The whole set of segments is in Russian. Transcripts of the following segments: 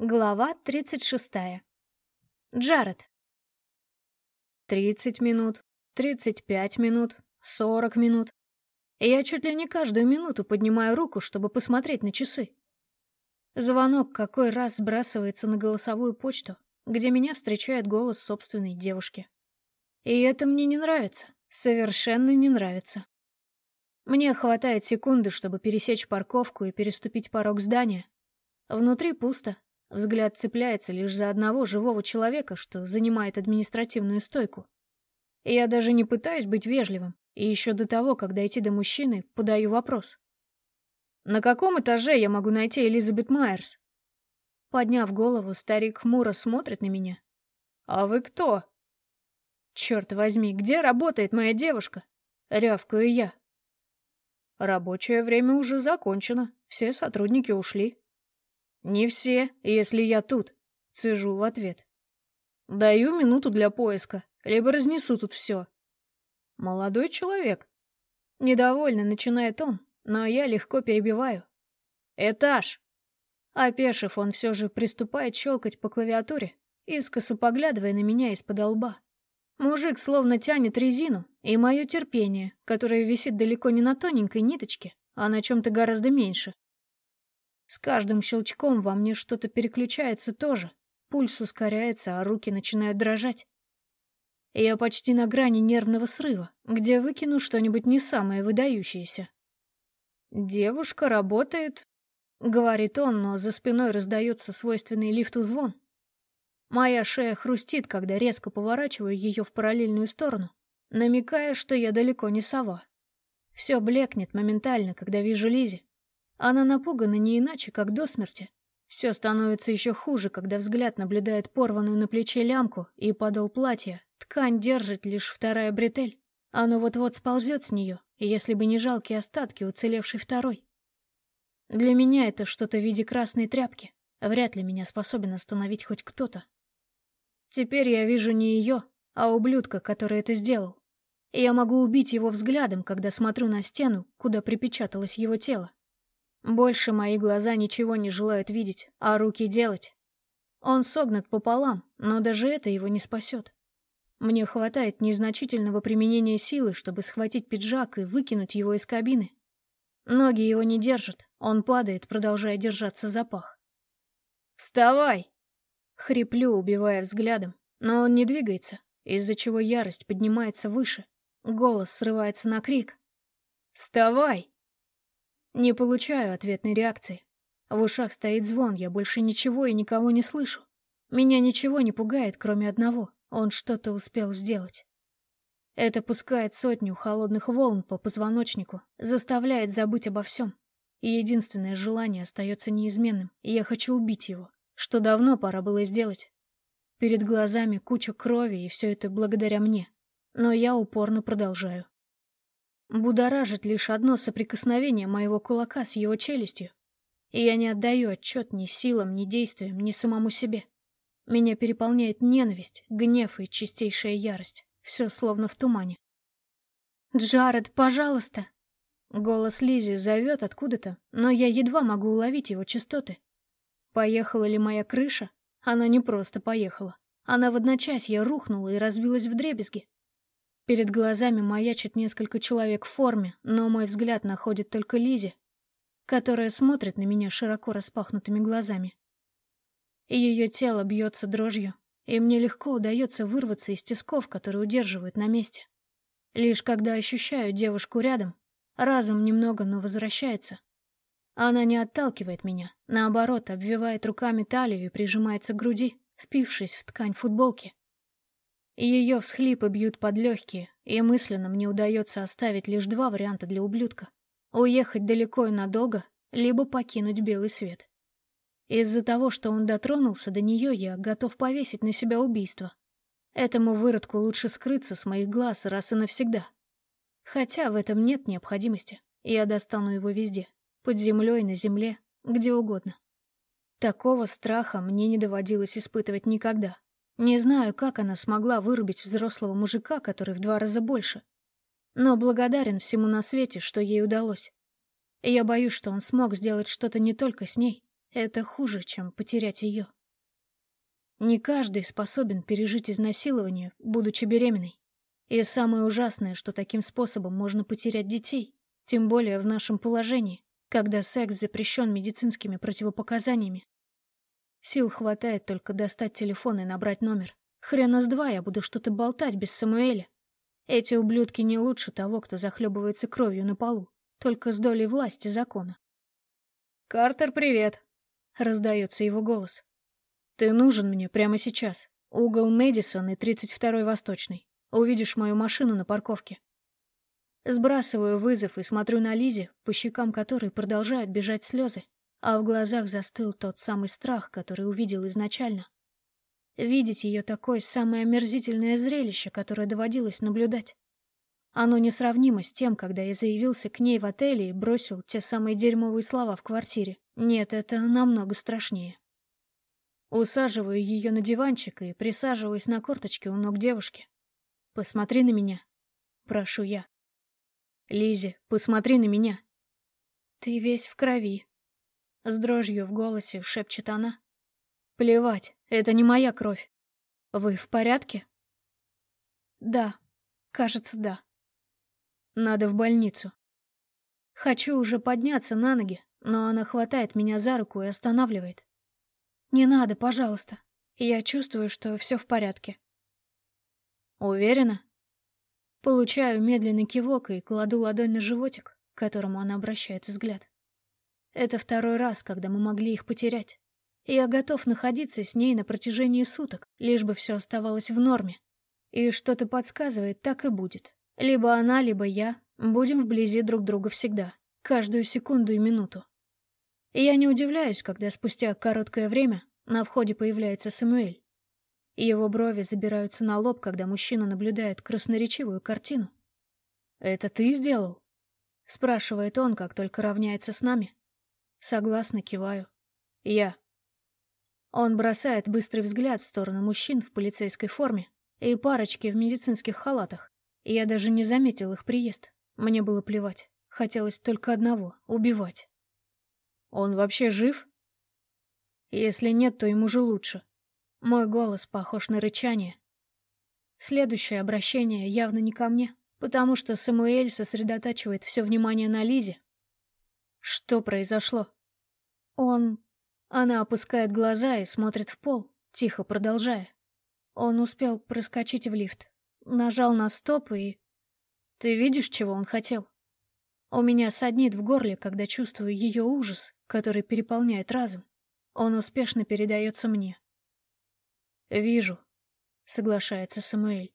Глава 36. Джаред. 30 минут, 35 минут, 40 минут. Я чуть ли не каждую минуту поднимаю руку, чтобы посмотреть на часы. Звонок какой раз сбрасывается на голосовую почту, где меня встречает голос собственной девушки. И это мне не нравится, совершенно не нравится. Мне хватает секунды, чтобы пересечь парковку и переступить порог здания. Внутри пусто, Взгляд цепляется лишь за одного живого человека, что занимает административную стойку. Я даже не пытаюсь быть вежливым, и еще до того, как дойти до мужчины, подаю вопрос. «На каком этаже я могу найти Элизабет Майерс?» Подняв голову, старик хмуро смотрит на меня. «А вы кто?» «Черт возьми, где работает моя девушка?» Рявкаю я. «Рабочее время уже закончено, все сотрудники ушли», «Не все, если я тут», — цежу в ответ. «Даю минуту для поиска, либо разнесу тут все». «Молодой человек». Недовольно начинает он, но я легко перебиваю. «Этаж». Опешив, он все же приступает щелкать по клавиатуре, искоса поглядывая на меня из-под лба. Мужик словно тянет резину, и мое терпение, которое висит далеко не на тоненькой ниточке, а на чем-то гораздо меньше, с каждым щелчком во мне что-то переключается тоже. Пульс ускоряется, а руки начинают дрожать. Я почти на грани нервного срыва, где выкину что-нибудь не самое выдающееся. «Девушка работает», — говорит он, но за спиной раздается свойственный лифту звон. Моя шея хрустит, когда резко поворачиваю ее в параллельную сторону, намекая, что я далеко не сова. Все блекнет моментально, когда вижу Лизи. Она напугана не иначе, как до смерти. Все становится еще хуже, когда взгляд наблюдает порванную на плече лямку и подол платья. Ткань держит лишь вторая бретель. Оно вот-вот сползет с нее, если бы не жалкие остатки уцелевшей второй. Для меня это что-то в виде красной тряпки. Вряд ли меня способен остановить хоть кто-то. Теперь я вижу не ее, а ублюдка, который это сделал. Я могу убить его взглядом, когда смотрю на стену, куда припечаталось его тело. Больше мои глаза ничего не желают видеть, а руки делать. Он согнут пополам, но даже это его не спасет. Мне хватает незначительного применения силы, чтобы схватить пиджак и выкинуть его из кабины. Ноги его не держат, он падает, продолжая держаться за пах. «Вставай!» Хриплю, убивая взглядом, но он не двигается, из-за чего ярость поднимается выше. Голос срывается на крик. «Вставай!» Не получаю ответной реакции. В ушах стоит звон, я больше ничего и никого не слышу. Меня ничего не пугает, кроме одного. Он что-то успел сделать. Это пускает сотню холодных волн по позвоночнику, заставляет забыть обо всем. И единственное желание остается неизменным, и я хочу убить его, что давно пора было сделать. Перед глазами куча крови, и все это благодаря мне. Но я упорно продолжаю. Будоражит лишь одно соприкосновение моего кулака с его челюстью. И я не отдаю отчет ни силам, ни действиям, ни самому себе. Меня переполняет ненависть, гнев и чистейшая ярость. Все словно в тумане. «Джаред, пожалуйста!» Голос Лизи зовет откуда-то, но я едва могу уловить его частоты. Поехала ли моя крыша? Она не просто поехала. Она в одночасье рухнула и разбилась в дребезги. Перед глазами маячит несколько человек в форме, но мой взгляд находит только Лизи, которая смотрит на меня широко распахнутыми глазами. Ее тело бьется дрожью, и мне легко удается вырваться из тисков, которые удерживают на месте. Лишь когда ощущаю девушку рядом, разум немного, но возвращается. Она не отталкивает меня, наоборот, обвивает руками талию и прижимается к груди, впившись в ткань футболки. Ее всхлипы бьют под легкие, и мысленно мне удается оставить лишь два варианта для ублюдка. Уехать далеко и надолго, либо покинуть белый свет. Из-за того, что он дотронулся до нее, я готов повесить на себя убийство. Этому выродку лучше скрыться с моих глаз раз и навсегда. Хотя в этом нет необходимости. Я достану его везде. Под землей, на земле, где угодно. Такого страха мне не доводилось испытывать никогда. Не знаю, как она смогла вырубить взрослого мужика, который в два раза больше. Но благодарен всему на свете, что ей удалось. Я боюсь, что он смог сделать что-то не только с ней, это хуже, чем потерять ее. Не каждый способен пережить изнасилование, будучи беременной. И самое ужасное, что таким способом можно потерять детей, тем более в нашем положении, когда секс запрещен медицинскими противопоказаниями. Сил хватает только достать телефон и набрать номер. Хрена с два я буду что-то болтать без Самуэля. Эти ублюдки не лучше того, кто захлебывается кровью на полу, только с долей власти закона. «Картер, привет!» — раздается его голос. Ты нужен мне прямо сейчас. Угол Мэдисон и 32-й Восточный. Увидишь мою машину на парковке. Сбрасываю вызов и смотрю на Лизе, по щекам которой продолжают бежать слезы, а в глазах застыл тот самый страх, который увидел изначально. Видеть ее такой — самое омерзительное зрелище, которое доводилось наблюдать. Оно несравнимо с тем, когда я заявился к ней в отеле и бросил те самые дерьмовые слова в квартире. Нет, это намного страшнее. Усаживаю ее на диванчик и присаживаюсь на корточке у ног девушки. «Посмотри на меня», — прошу я. Лизи, посмотри на меня». «Ты весь в крови», — с дрожью в голосе шепчет она. «Плевать, это не моя кровь. Вы в порядке?» «Да, кажется, да». «Надо в больницу». Хочу уже подняться на ноги, но она хватает меня за руку и останавливает. «Не надо, пожалуйста. Я чувствую, что все в порядке». «Уверена?» Получаю медленный кивок и кладу ладонь на животик, к которому она обращает взгляд. Это второй раз, когда мы могли их потерять. Я готов находиться с ней на протяжении суток, лишь бы все оставалось в норме. И что-то подсказывает, так и будет. Либо она, либо я будем вблизи друг друга всегда, каждую секунду и минуту. И я не удивляюсь, когда спустя короткое время на входе появляется Самуэль. Его брови забираются на лоб, когда мужчина наблюдает красноречивую картину. «Это ты сделал?» — спрашивает он, как только равняется с нами. Согласно киваю. «Я». Он бросает быстрый взгляд в сторону мужчин в полицейской форме и парочки в медицинских халатах. Я даже не заметил их приезд. Мне было плевать. Хотелось только одного — убивать. Он вообще жив? Если нет, то ему же лучше. Мой голос похож на рычание. Следующее обращение явно не ко мне, потому что Самуэль сосредотачивает все внимание на Лизе. Что произошло? Он... Она опускает глаза и смотрит в пол, тихо продолжая. Он успел проскочить в лифт. Нажал на стоп и... Ты видишь, чего он хотел? У меня саднит в горле, когда чувствую ее ужас, который переполняет разум. Он успешно передается мне. «Вижу», — соглашается Самуэль.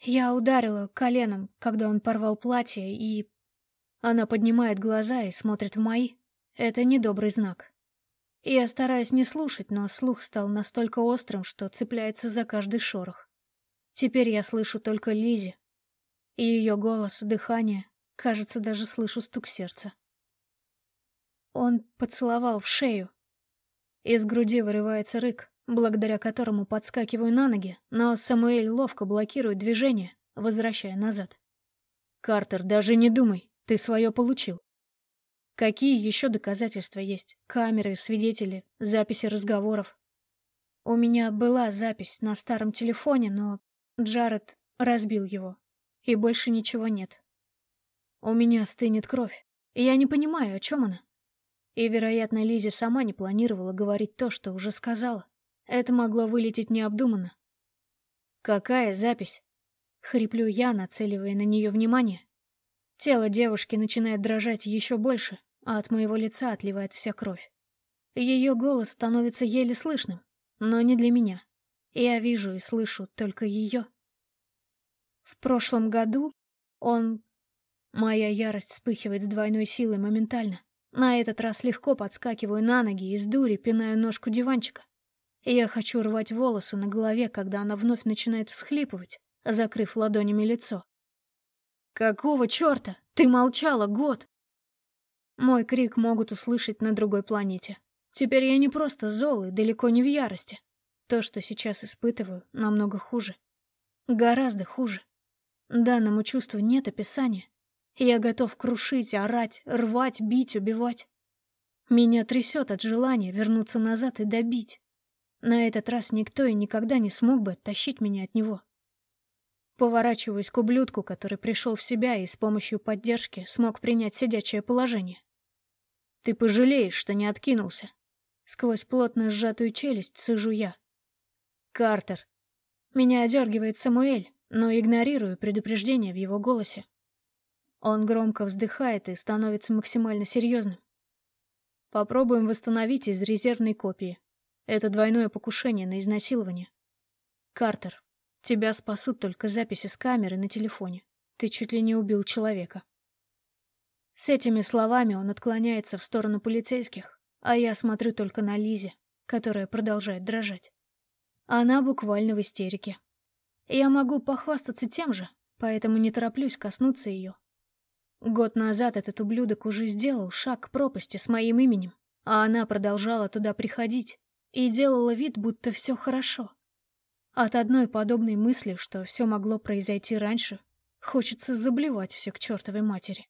Я ударила коленом, когда он порвал платье, и... Она поднимает глаза и смотрит в мои. Это недобрый знак. Я стараюсь не слушать, но слух стал настолько острым, что цепляется за каждый шорох. Теперь я слышу только Лизи. И ее голос, дыхание, кажется, даже слышу стук сердца. Он поцеловал в шею. Из груди вырывается рык, благодаря которому подскакиваю на ноги, но Самуэль ловко блокирует движение, возвращая назад. «Картер, даже не думай, ты свое получил. Какие еще доказательства есть? Камеры, свидетели, записи разговоров?» У меня была запись на старом телефоне, но Джаред разбил его, и больше ничего нет. У меня стынет кровь, и я не понимаю, о чем она. И, вероятно, Лизи сама не планировала говорить то, что уже сказала. Это могло вылететь необдуманно. «Какая запись?» — хриплю я, нацеливая на нее внимание. Тело девушки начинает дрожать еще больше, а от моего лица отливает вся кровь. Ее голос становится еле слышным, но не для меня. Я вижу и слышу только ее. В прошлом году он... Моя ярость вспыхивает с двойной силой моментально. На этот раз легко подскакиваю на ноги и с дури пинаю ножку диванчика. Я хочу рвать волосы на голове, когда она вновь начинает всхлипывать, закрыв ладонями лицо. «Какого черта? Ты молчала год!» Мой крик могут услышать на другой планете. Теперь я не просто зол и далеко не в ярости. То, что сейчас испытываю, намного хуже. Гораздо хуже. Данному чувству нет описания. Я готов крушить, орать, рвать, бить, убивать. Меня трясет от желания вернуться назад и добить. На этот раз никто и никогда не смог бы оттащить меня от него. Поворачиваюсь к ублюдку, который пришел в себя и с помощью поддержки смог принять сидячее положение. «Ты пожалеешь, что не откинулся». Сквозь плотно сжатую челюсть сижу я. «Картер». Меня одергивает Самуэль, но игнорирую предупреждение в его голосе. Он громко вздыхает и становится максимально серьезным. Попробуем восстановить из резервной копии. Это двойное покушение на изнасилование. Картер, тебя спасут только записи с камеры на телефоне. Ты чуть ли не убил человека. С этими словами он отклоняется в сторону полицейских, а я смотрю только на Лизе, которая продолжает дрожать. Она буквально в истерике. Я могу похвастаться тем же, поэтому не тороплюсь коснуться ее. Год назад этот ублюдок уже сделал шаг к пропасти с моим именем, а она продолжала туда приходить и делала вид, будто все хорошо. От одной подобной мысли, что все могло произойти раньше, хочется заблевать все к чертовой матери.